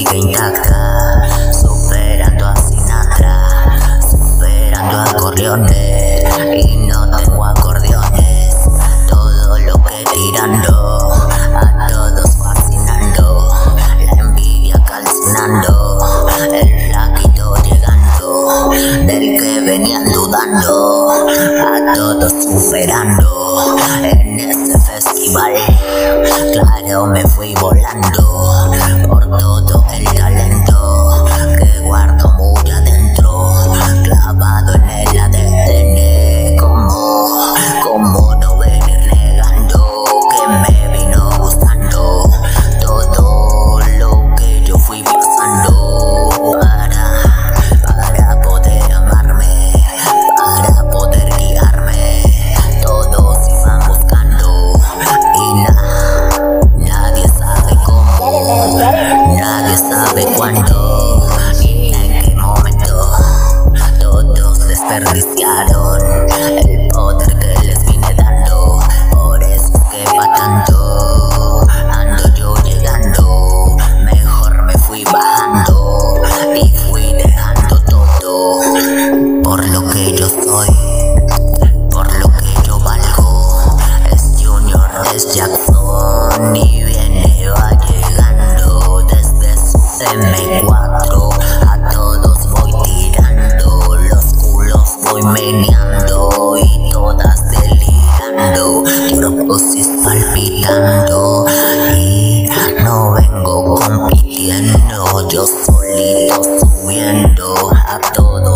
sigue intacta, superando a Sinatra, superando a Corleone y no tengo acordeones, todo lo que tirando, a todos fascinando, la envidia calcinando, el flaquito llegando, del que venían dudando, a todos superando en este festival, claro me fui volando todo el día sabe cuándo ni en qué momento. Todos desperdiciaron el poder que les vine dando. Por eso que pa' tanto ando yo llegando. Mejor me fui bajando y fui dejando todo por lo que yo soy. Por lo que yo valgo. Es Junior, es Jackson y viene video, subiendo a todo.